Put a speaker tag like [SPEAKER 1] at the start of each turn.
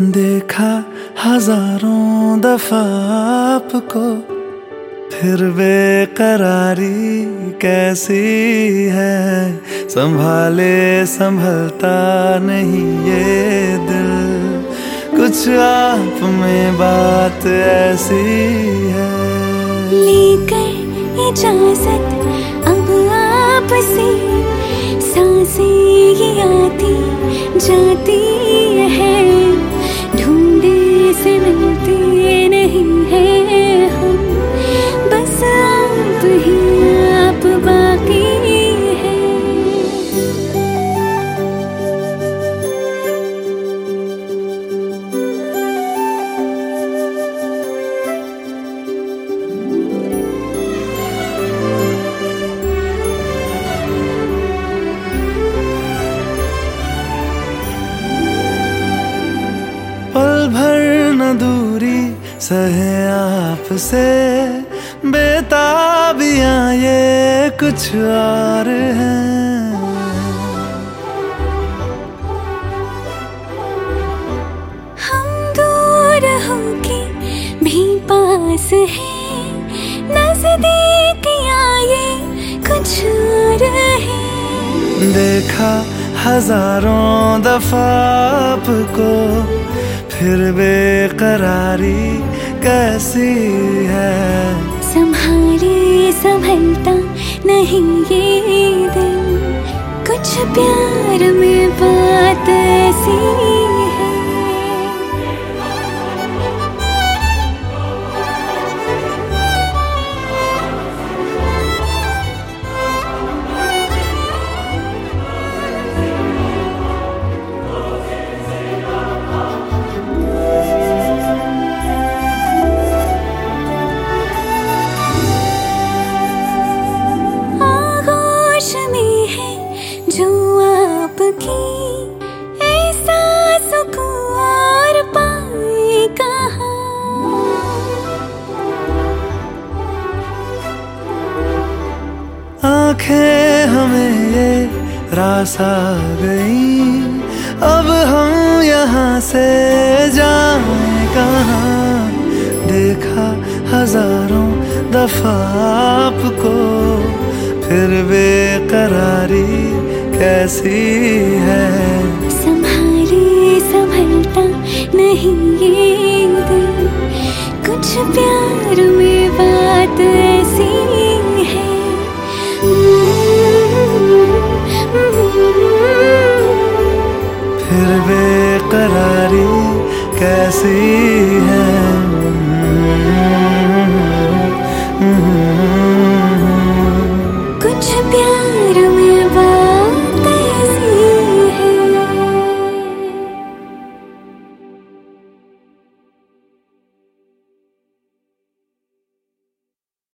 [SPEAKER 1] देखा हज़ारों दफ़ा आपको, फिर बेकरारी कैसी है? संभाले संभलता नहीं ये दिल। कुछ आप में बात ऐसी है।
[SPEAKER 2] लेकर इजाज़त
[SPEAKER 1] सहे आपसे। बेताबियाँ ये कुछ और हैं।
[SPEAKER 2] हम दूर होके भी पास हैं। नजदीकियाँ ये कुछ और हैं।
[SPEAKER 1] देखा हज़ारों दफ़ा आपको। फिर बेकरारी कैसी है?
[SPEAKER 2] संभाले संभलता नहीं ये दिल कुछ प्यार में
[SPEAKER 1] आँखें हमें ये रास आ गई। अब हम यहाँ से जाए कहाँ? देखा हज़ारों दफ़ा आपको, फिर बेकरारी कैसी है?
[SPEAKER 2] संभाले संभलता नहीं ये दिल, कुछ प्यार में
[SPEAKER 1] कैसी है